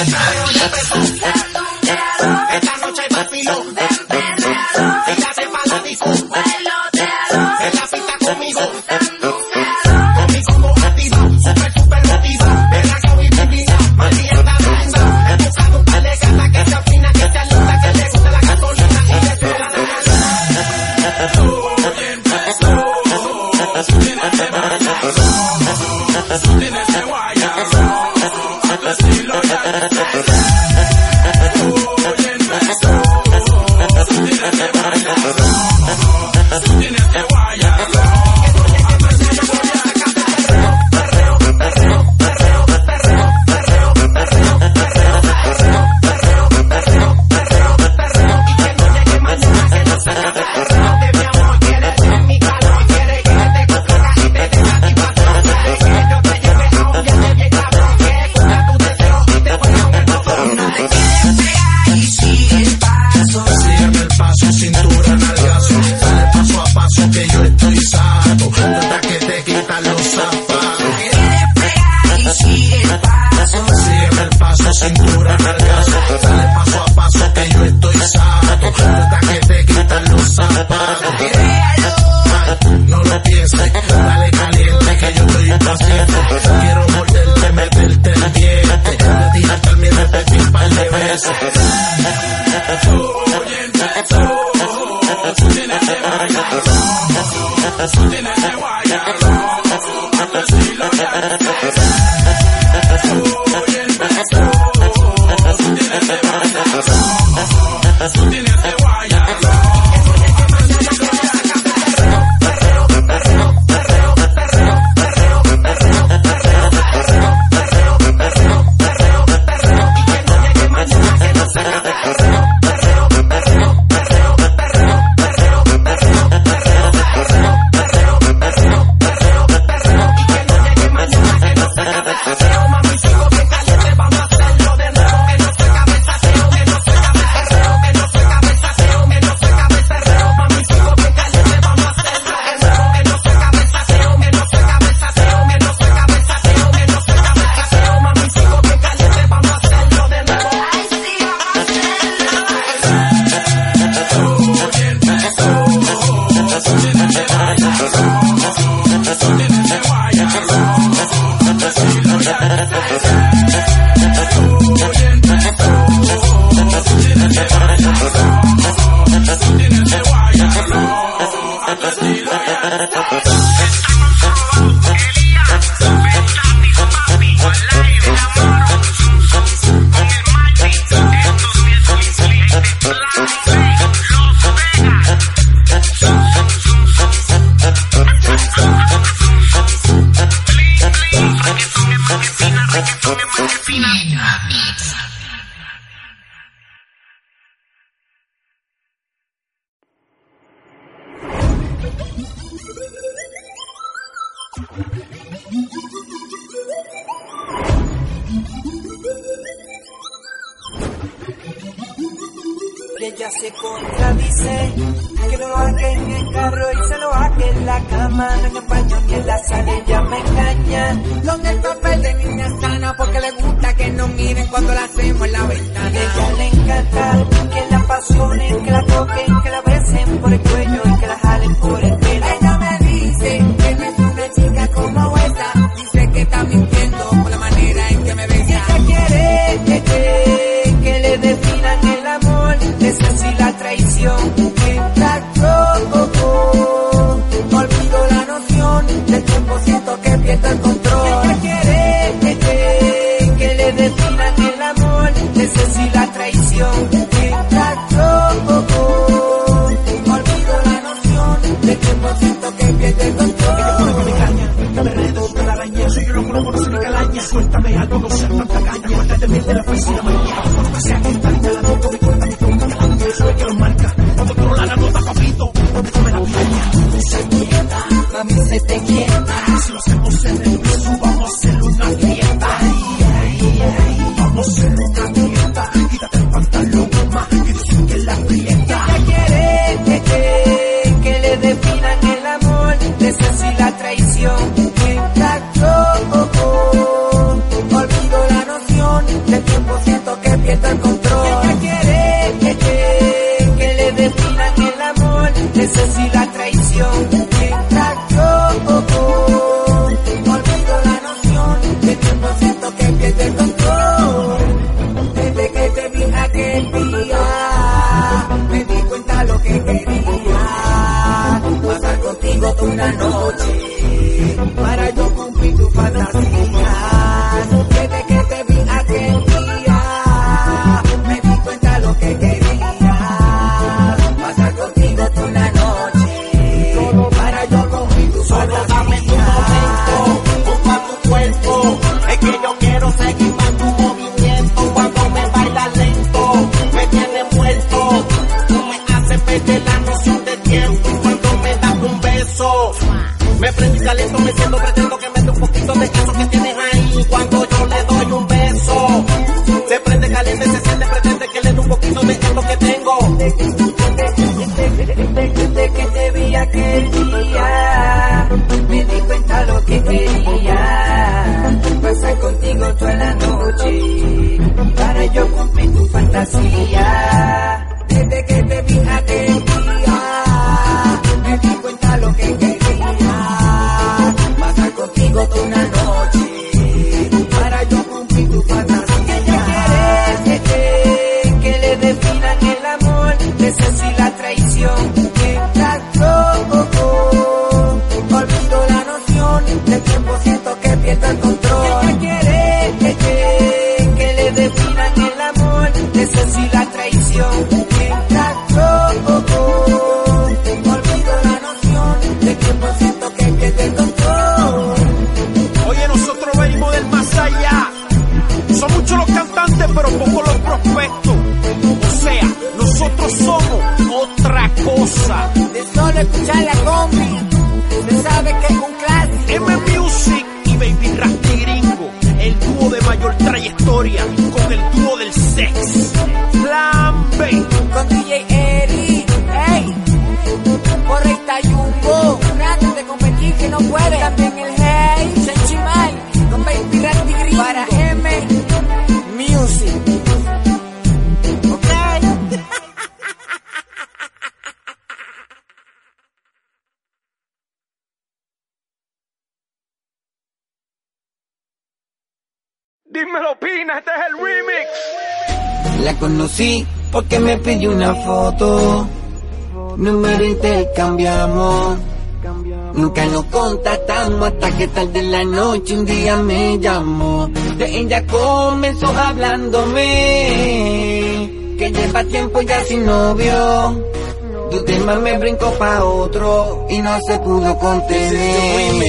Esta noche papi lo Thank you. contradice. Que lo haga en el carro y se lo haga en la cama. No en el baño ni en la sala, ella me engaña. Donde el papel de niña sana, porque le gusta que nos miren cuando la hacemos en la ventana. Ella le encanta que la apasionen, que la toquen, que la besen por el cuello sí la Conocí porque me pidió una foto. Número intercambiamos. Nunca nos contactamos hasta que tarde en la noche un día me llamó. De ella comenzó hablándome. Que lleva tiempo ya sin novio. Tu tema me brincó pa' otro y no se pudo contener.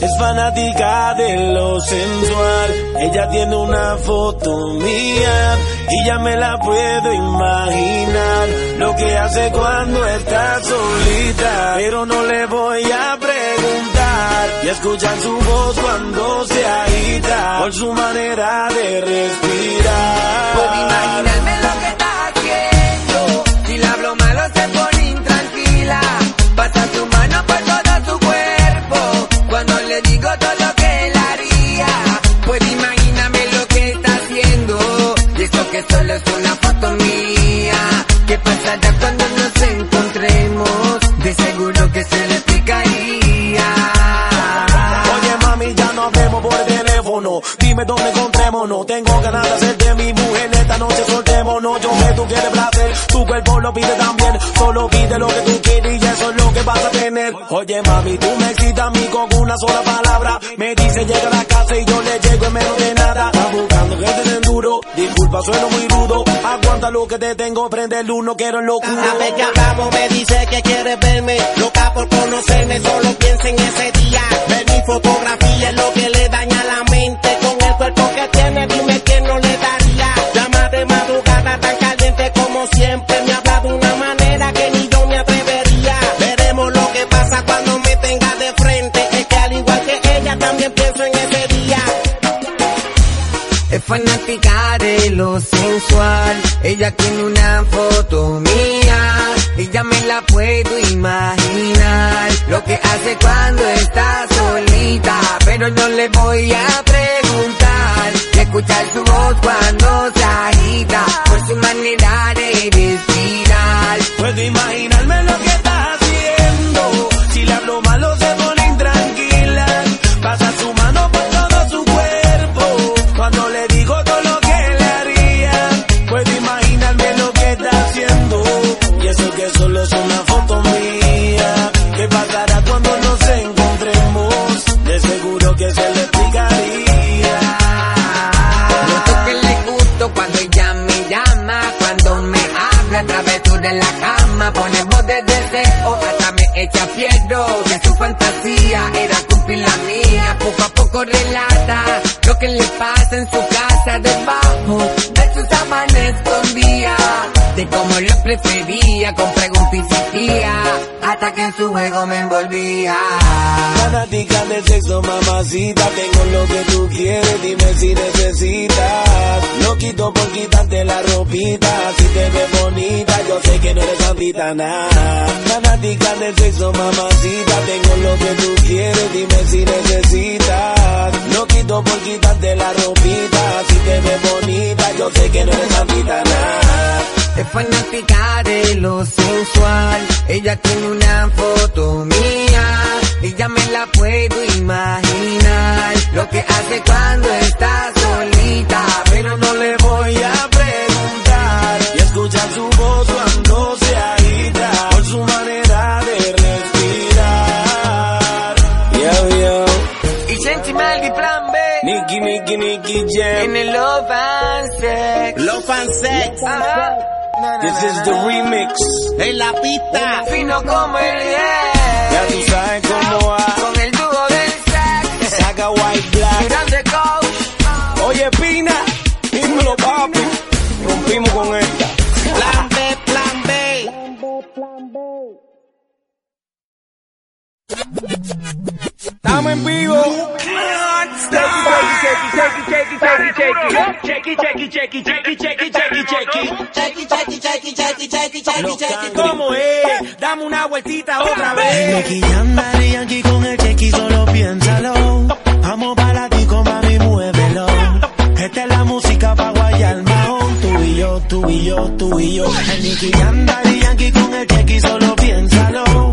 Es fanática de lo sensual. Ella tiene una foto mía y ya me la puedo imaginar. Lo que hace cuando está solita. Pero no le voy a preguntar. Y escuchar su voz cuando se agita. Por su manera de respirar. Dime dónde encontrémonos. Tengo ganas de hacerte mi mujer esta noche soltémonos. Yo sé tú quieres placer, tu cuerpo lo pide también. Solo pide lo que tú quieres y eso es lo que vas a tener. Oye mami, tú me excitas a mí con una sola palabra. Me dice llega a la casa y yo le llego en menos de nada. Estás buscando que te den duro. Disculpa, sueno muy rudo. Aguanta lo que te tengo, prende el uno, quiero el locuro. Cada vez que hablamos me dice que quiere verme, loca por conocerme, solo piensa en ese día. Ver mi fotografía es lo que le daña la mente, que dime quién no le daría. Llama de madrugada tan caliente como siempre, me habla de una manera que ni yo me atrevería. Veremos lo que pasa cuando me tenga de frente, es que al igual que ella también pienso en ese día. Es fanática de lo sensual. Ella tiene una foto mía y ya me la puedo imaginar. Lo que hace cuando está solita, pero no le voy a preguntar. Y escuchar su voz cuando se agita, por su manera de respirar. Puedo imaginarme lo que está haciendo. Si le hablo malo en su juego me envolvía. Fanática de sexo, mamacita, tengo lo que tú quieres, dime si necesitas. No quito por quitarte la ropita, si te ves bonita, yo sé que no eres santita nada. Fanática de sexo, mamacita, tengo lo que tú quieres, dime si necesitas. No quito por quitarte la ropita, si te ves bonita, yo sé que no eres santita nada. Es fanática de lo sensual. Ella tiene una foto mía. Y ya me la puedo imaginar. Lo que hace cuando está solita. Pero no le voy a Jam. En el love and sex. Love and sex. Ajá. This is the remix. En la pista. Fino como el yeah. ¿Cómo es? Dame una vueltita otra vez. Jam, Daddy Yankee con el chequi, solo piénsalo. Vamos para ti, con mami, muévelo. Esta es la música pa' guayar mahón. Tú y yo, tú y yo, tú y yo. El Nicky Yankee con el chequi, solo piénsalo.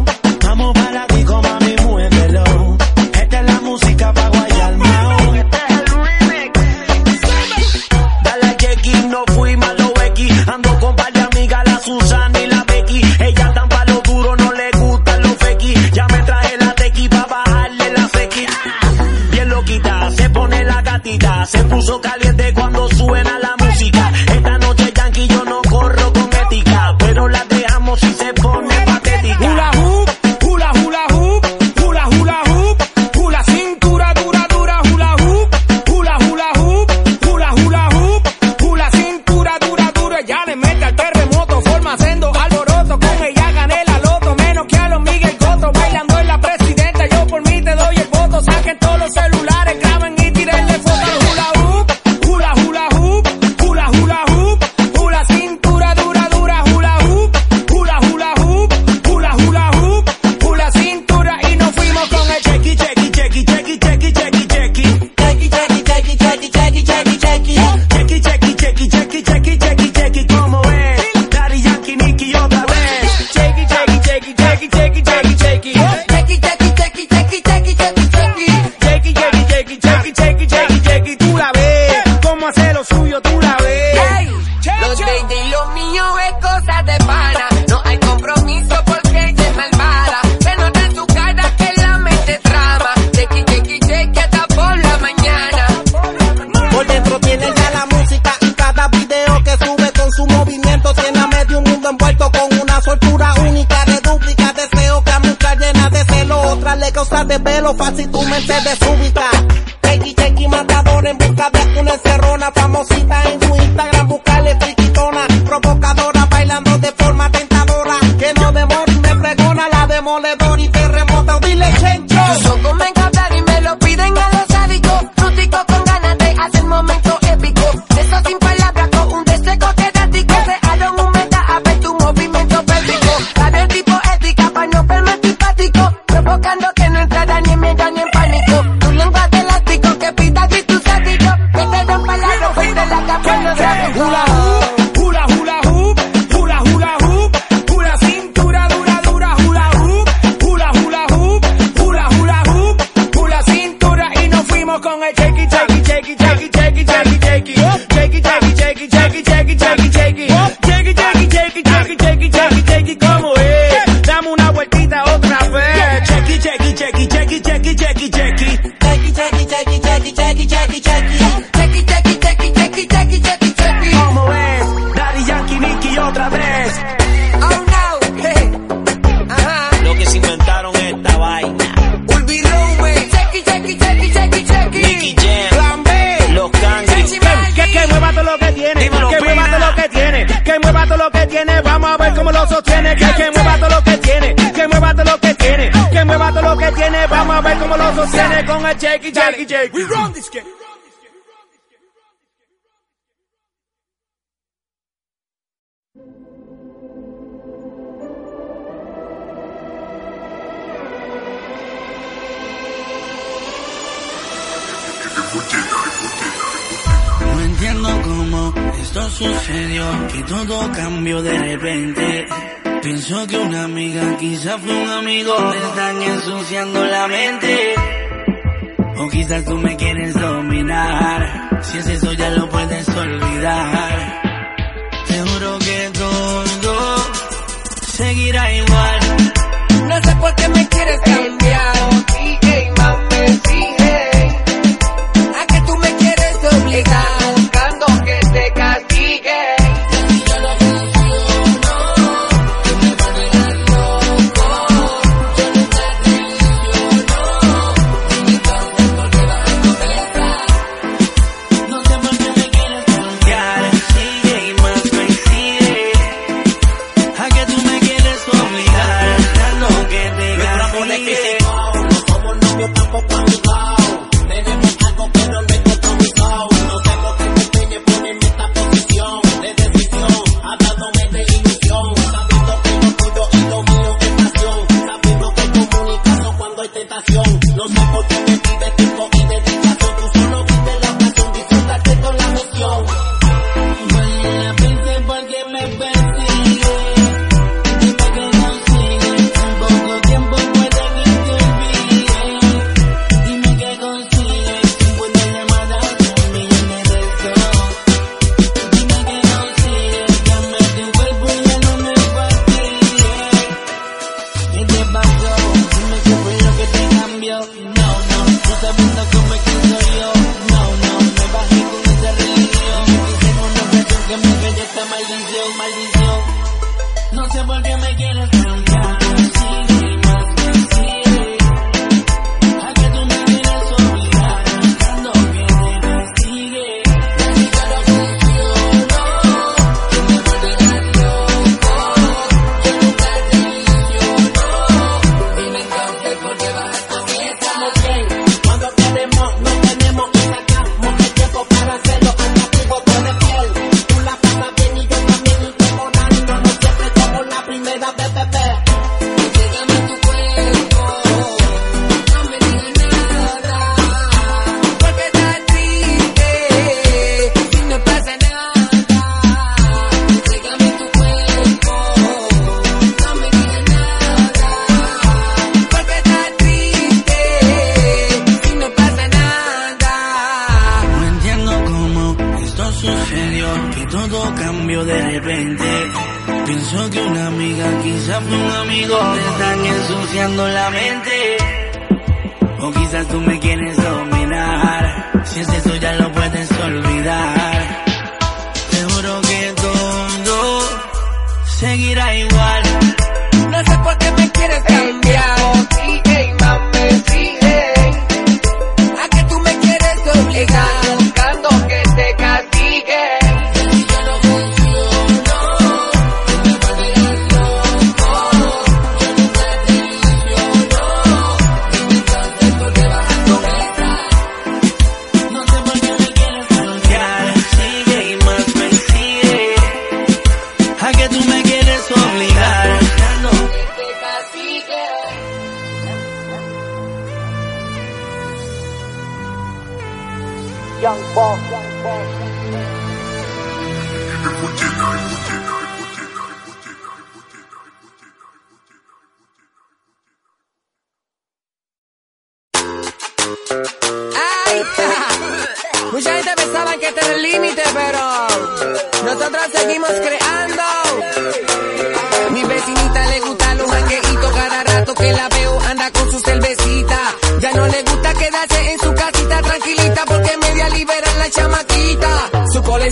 Se puso caliente cuando suena la música. Esta noche Yankee yo no corro con ética. Pero la dejamos si se pone take it, take it, take it. Take it, take it, take it, take it, take it, take it, take it, como es. Dame una vueltita otra vez. Check it, check it, check it, check it, check it, check it, check it. Check it, check it, check it, check it, check it, check it. Cuando viene con el checky, checky, checky. We run this game. No entiendo cómo esto sucedió, que todo cambió de repente. Pienso que una amiga quizá fue un amigo Me están ensuciando la mente. O quizás tú me quieres dominar. Si es eso ya lo puedes olvidar. Te juro que todo seguirá igual.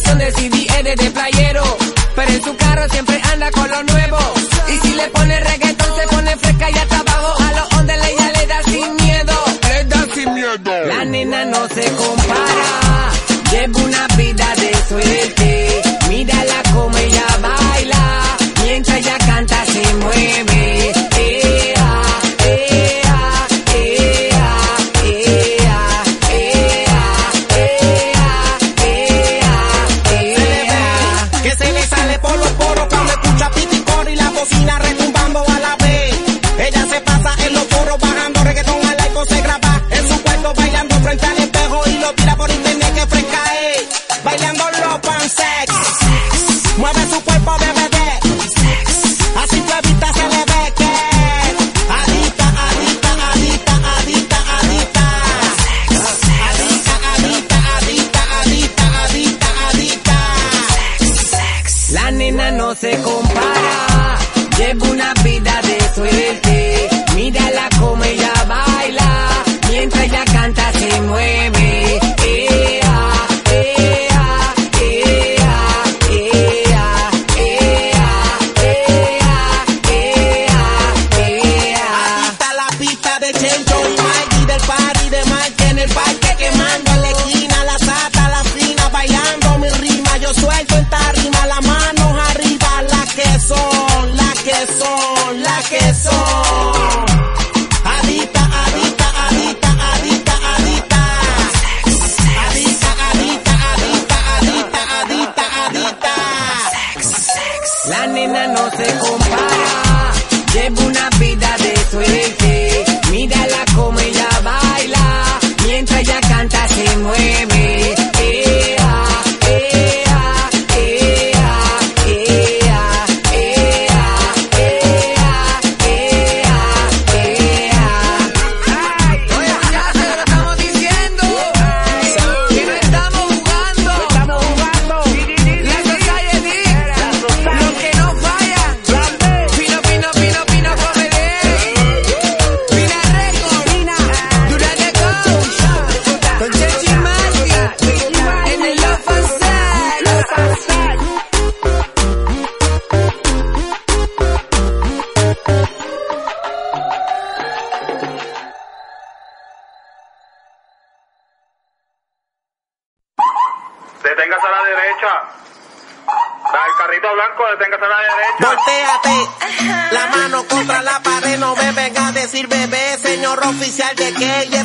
son de CDR de playero. Pero en su carro siempre anda con lo nuevo. Y si le pone reggaetón, se pone fresca y hasta abajo. A los ondas ella le da sin miedo. Le da sin miedo. La nena no se compara. que soy. yeah.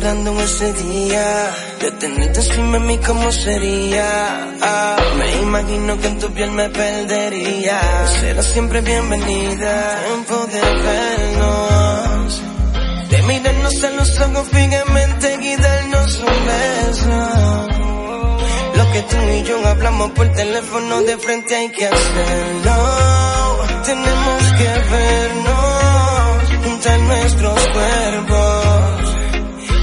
esperando ese día. De tenerte encima de mí como sería ah, Me imagino que en tu piel me perdería. Serás siempre bienvenida. Tiempo de vernos. De mirarnos a los ojos fijamente y darnos un beso. Lo que tú y yo hablamos por teléfono de frente hay que hacerlo. Tenemos que vernos Juntar nuestros cuerpos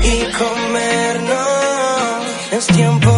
y comernos. Es tiempo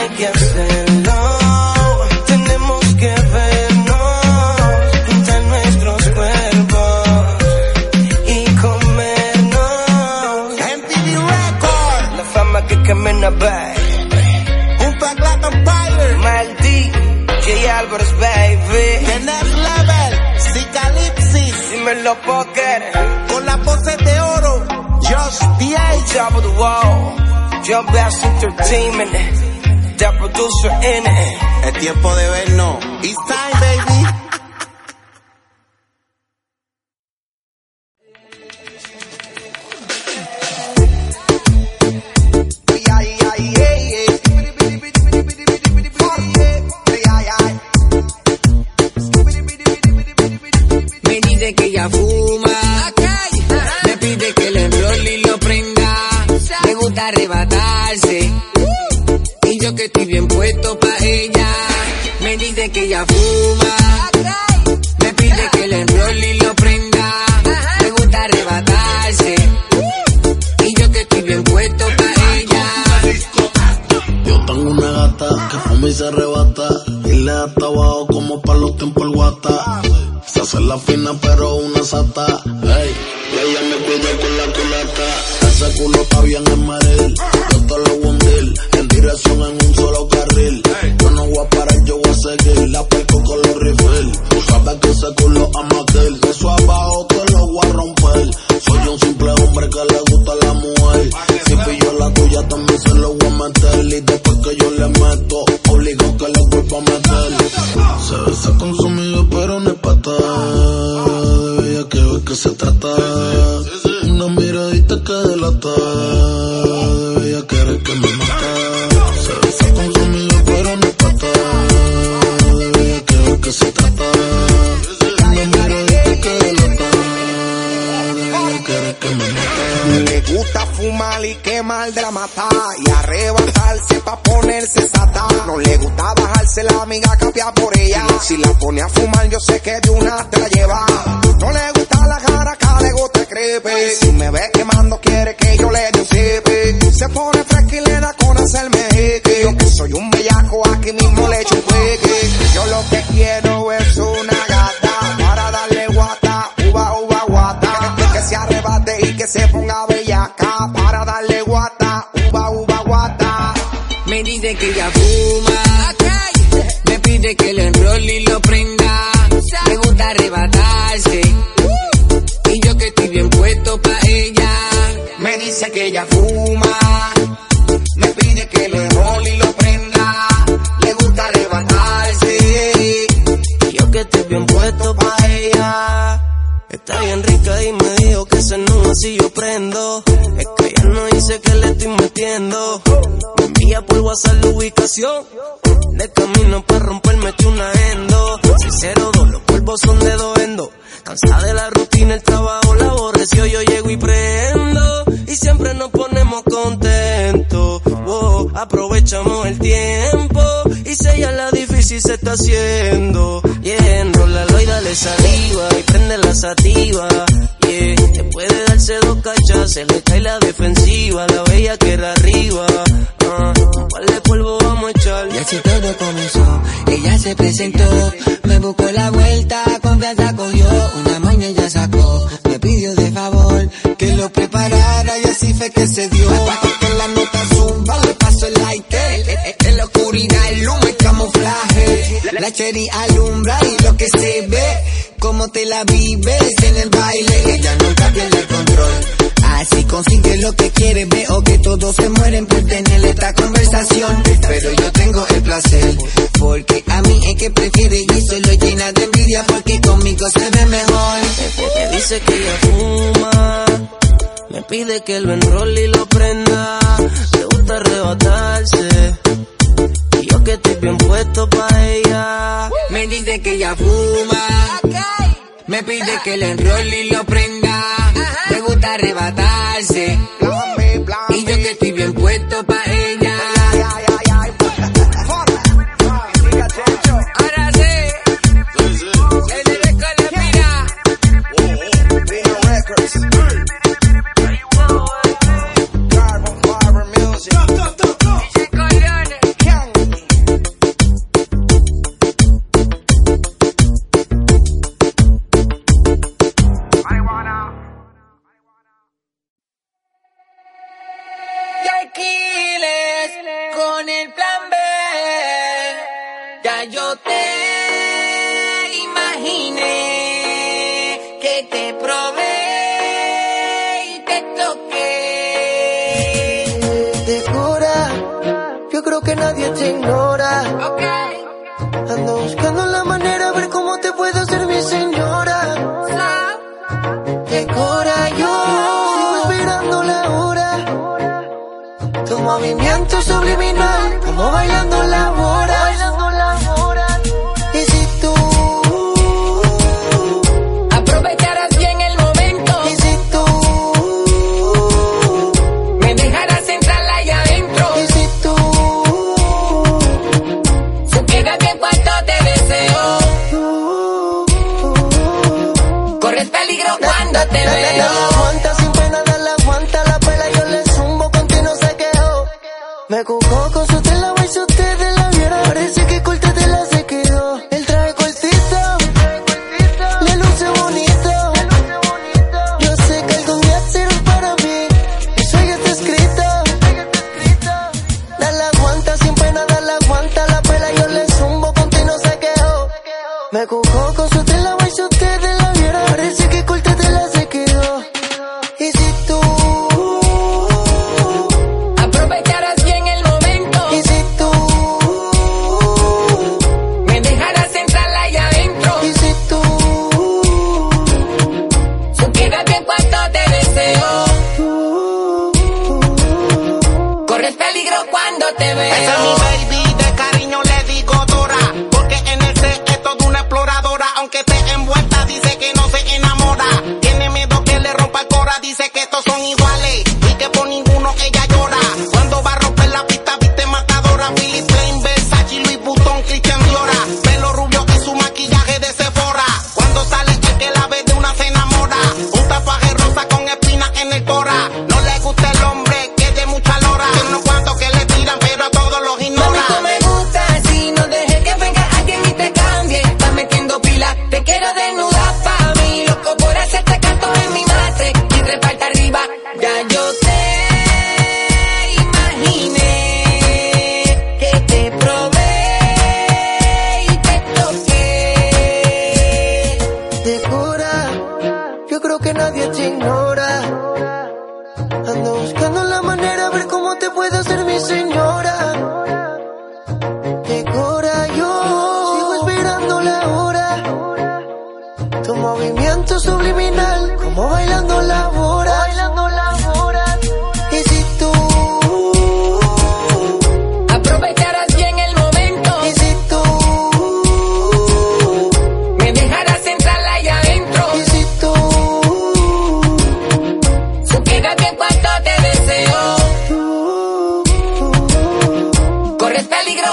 hay que hacerlo. Tenemos que vernos, juntar nuestros cuerpos y comernos. MTV Record, la fama que camina back. Un pack like a fire. Maldi, J. Alvarez, baby. The next level, Cicalipsis. Dímelo, poker. Con la pose de oro, Just the Age. Top of the wall. Jump Bass Entertainment that producer in it. Es tiempo de vernos. yo tomo y prendo y siempre nos ponemos contentos. Oh, aprovechamos el tiempo y si ya la difícil se está haciendo. Yeah, enrólalo y dale saliva y prende la sativa. Yeah, se puede darse dos cachas, se le cae la defensiva, la bella queda arriba. Ah, ¿Cuál de polvo vamos a echar? Y así todo comenzó, ella se presentó, me buscó la vuelta, confianza cogió, una maña ya sacó que lo preparara y así fue que se dio. Con la nota zumba le paso el light. Eh, eh, eh, en la oscuridad el humo y camuflaje. La cherry alumbra y lo que se ve, como te la vives en el baile. Ella nunca pierde el control llegar. Si consigue lo que quiere, veo que todos se mueren por tener esta conversación. Pero yo tengo el placer, porque a mí es que prefiere y solo llena de envidia porque conmigo se ve mejor. Me dice que ella fuma, me pide que lo enrolle y lo prenda. Le gusta arrebatarse. Y yo que estoy bien puesto pa' ella. Me dice que ella fuma. Me pide que le enrolle y lo prenda gusta arrebatarse. Y yo que estoy bien puesto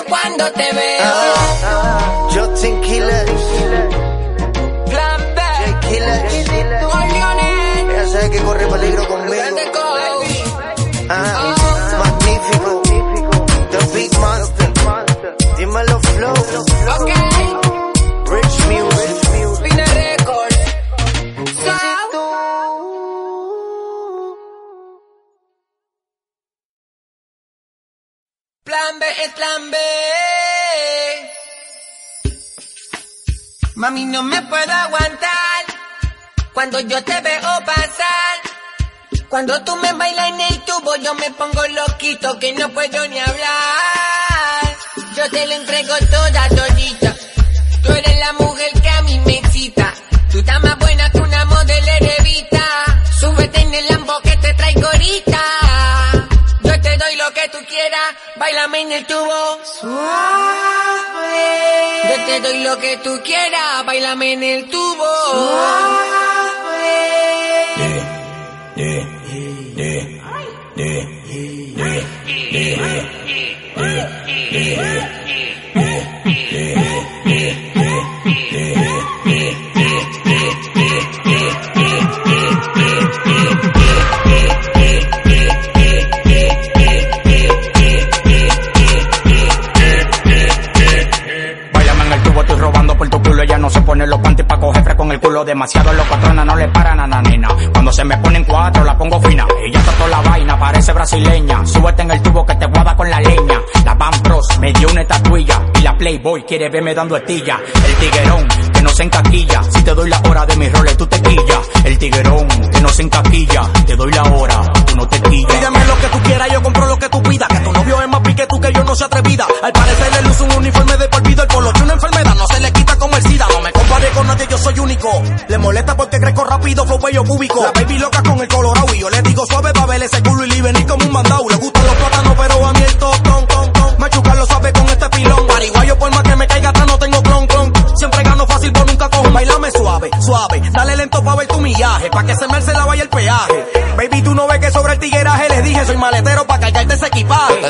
cuando te veo. Ah, ah, ah. Justin Killer. Mami, no me puedo aguantar cuando yo te veo pasar. Cuando tú me bailas en el tubo, yo me pongo loquito que no puedo ni hablar. Yo te lo entrego toda todita. Que tú quieras, bailame en el tubo. Suave. Yo te doy lo que tú quieras, bailame en el tubo. Suave. Ella no se pone los panties pa' coger fresco con el culo. Demasiado los patronas no le paran a la nena. Cuando se me ponen cuatro, la pongo fina. Ella toda la vaina, parece brasileña. Súbete en el tubo que te guada con la leña. La Van Bros me dio una estatuilla. Y la Playboy quiere verme dando estilla. El tiguerón que no se encaquilla. Si te doy la hora de mis roles, tú te quillas. El tiguerón que no se encaquilla. Te doy la hora, tú no te quillas. Pídeme lo que tú quieras, yo compro lo que tú pidas. Que tu novio es más pique tú que yo no se atrevida. Al parecer él usa un uniforme de por vida. Con nadie, yo soy único. Le molesta porque crezco rápido, flow bello cúbico. La baby loca con el colorado y yo le digo suave pa' ver ese culo y le venir como un mandado. Le gustan los plátanos, pero a mí el tostón, ton, ton. Machucar lo sabe con este pilón. Pariguayo por más que me caiga no tengo clon, clon. Siempre gano fácil por nunca cojo. Bailame suave, suave. Dale lento pa' ver tu millaje. Pa' que se me se la vaya el peaje. Baby, tú no ves que sobre el tigueraje les dije soy maletero pa' cargarte ese equipaje.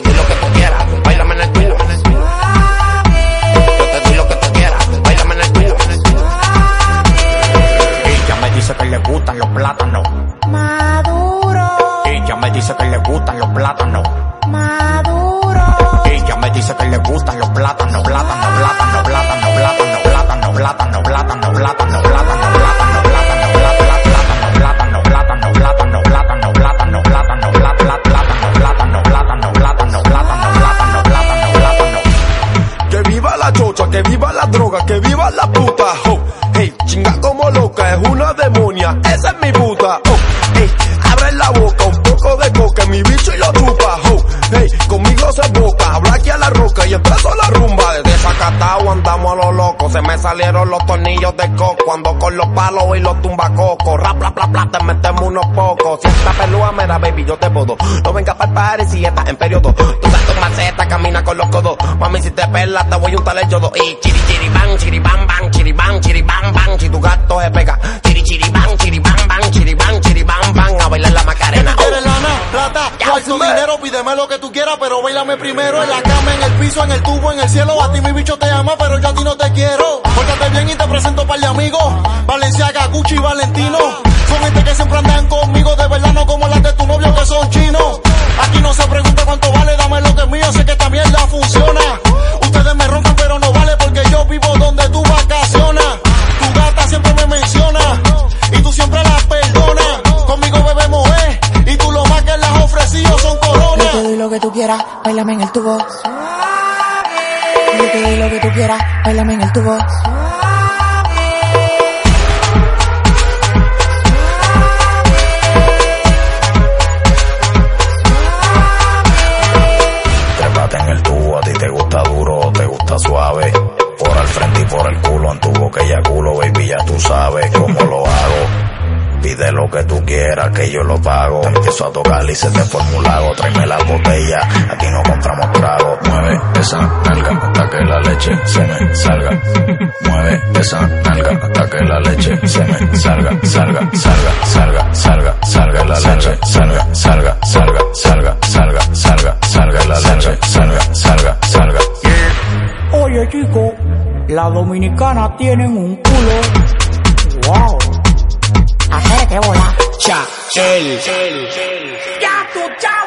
Salieron los tornillos de coco. Ando con los palos y los tumbacocos. Rap, bla, bla, bla, te metemos unos pocos. Si esta pelúa, mira, baby, yo te puedo. No venga para party si estás en periodo. Tú das tu maceta, camina con los codos. Mami, si te perlas, te voy a untar el yodo. Y chiri, chiri, bang, chiri, bang, bang, chiri, bang, chiri, bang, bang. Si tu gato se pega. Chiri, chiri, bang, chiri, bang, bang, tu dinero? Pídeme lo que tú quieras, pero bailame primero en la cama, en el piso, en el tubo, en el cielo. A ti mi bicho te ama, pero yo a ti no te quiero. Pórtate bien y te presento par de amigos. Valenciaga, Gucci y Valentino. Son gente que siempre andan conmigo, de verdad quieras, bailame en el tubo. Yo te doy lo que tú quieras, bailame en el tubo. Lo que yo lo pago. Empiezo a tocar y se te forma un lago. Tráeme la botella, aquí no compramos trago. Mueve esa nalga hasta que la leche se me salga. Mueve esa nalga hasta que la leche se me salga. Salga, salga, salga, salga, salga la leche. Salga, salga, salga, salga, salga, salga, salga la leche. Salga, salga, salga. Oye chico, las dominicanas tienen un culo. Wow. Hacer que volar. Cha, el. Ya sabes.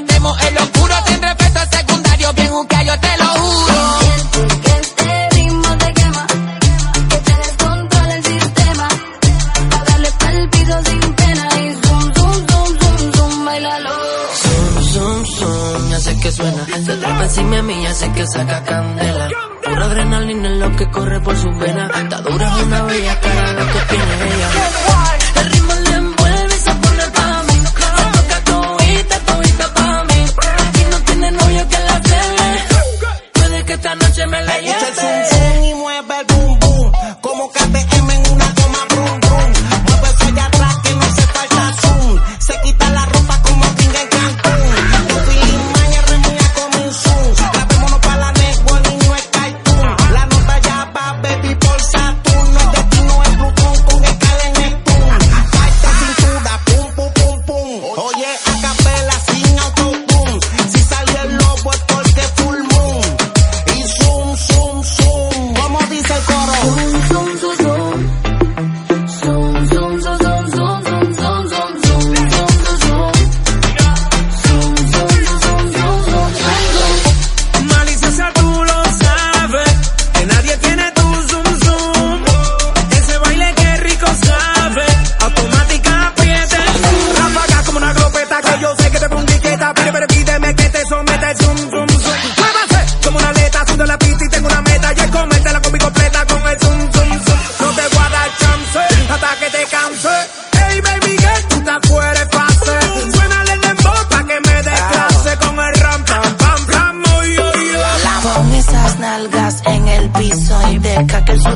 Estemos en lo oscuro. Tendré efectos secundarios bien que yo te lo juro. Que este ritmo te quema, que te descontrola el sistema. A darle pa'l piso sin pena y zoom, zoom, zoom, zoom, zoom, bailalo. Zoom, zoom, zoom, ya sé que suena. Se trepa encima de mí, ya sé que saca candela. Pura adrenalina es lo que corre por sus venas. Está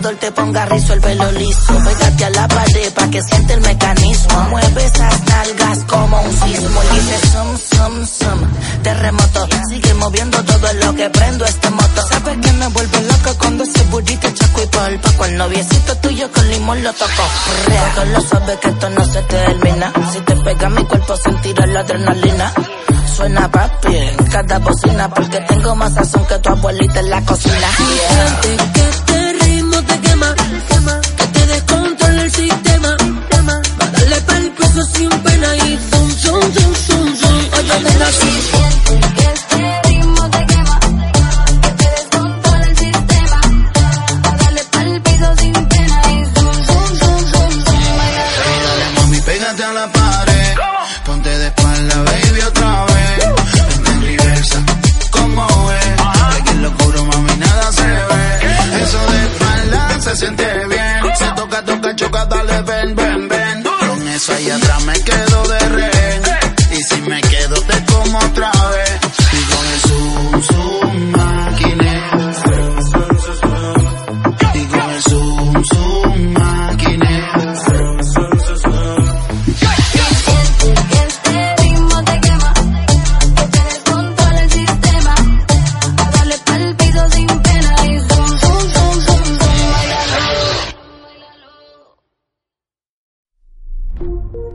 sudor te ponga rizo el pelo liso. Pégate a la pared pa' que siente el mecanismo. Mueve esas nalgas como un sismo y dice sum, sum, sum. Terremoto, sigue moviendo todo lo que prendo esta moto. Sabes que me vuelvo loco cuando ese burrito chaco y polpa. Con el noviecito tuyo con limón lo toco. Todo lo sabes que esto no se termina. Si te pega mi cuerpo sentirás la adrenalina suena papi en cada bocina porque tengo más sazón que tu abuelita en la cocina.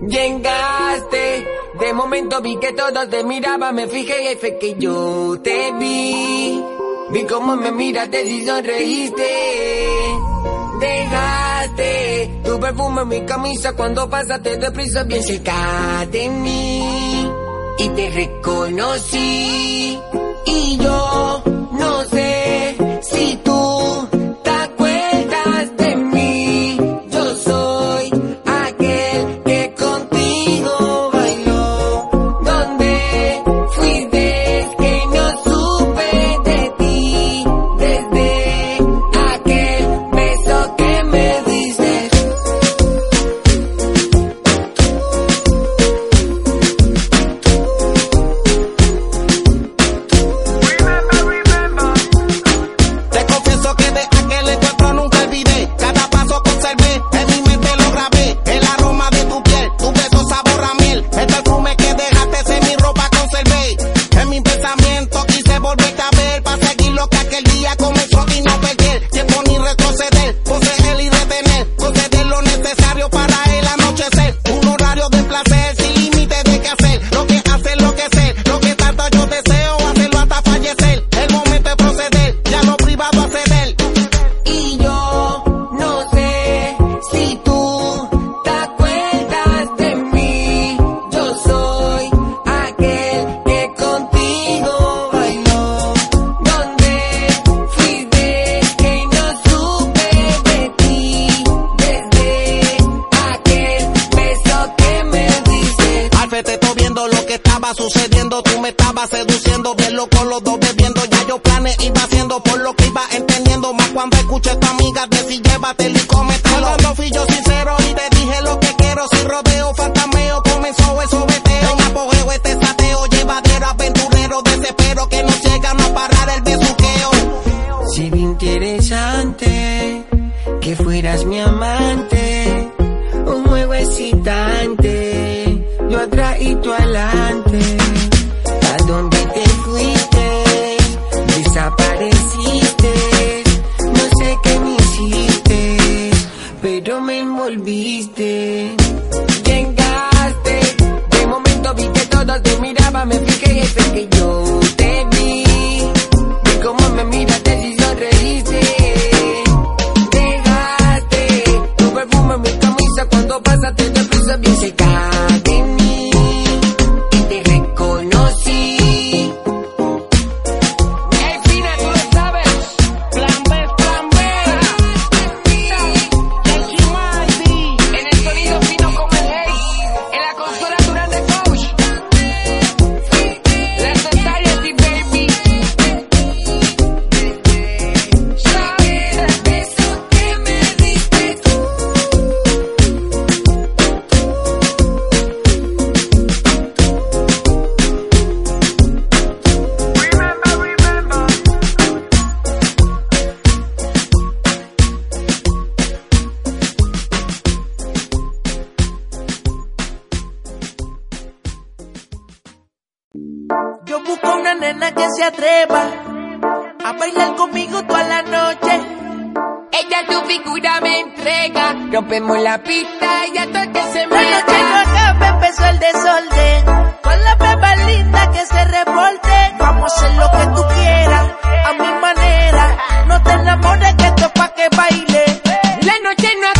Llegaste, de momento vi que todos te miraban, me fijé y fue que yo te vi. Vi cómo me miraste y sonreíste. Dejaste tu perfume en mi camisa cuando pasaste de prisa bien cerca de mí. Y te reconocí. Y yo sucediendo, tú me estabas seduciendo, bien loco los dos bebiendo, ya yo planes iba haciendo por lo que iba entendiendo, más cuando escuché a tu amiga decir llévate rompemos la pista y hasta que se me Cuando llegó acá empezó el desorden. Con la pepa linda que se reporte. Vamos a hacer lo que tú quieras, a mi manera. No te enamores que esto es pa' que baile. La noche no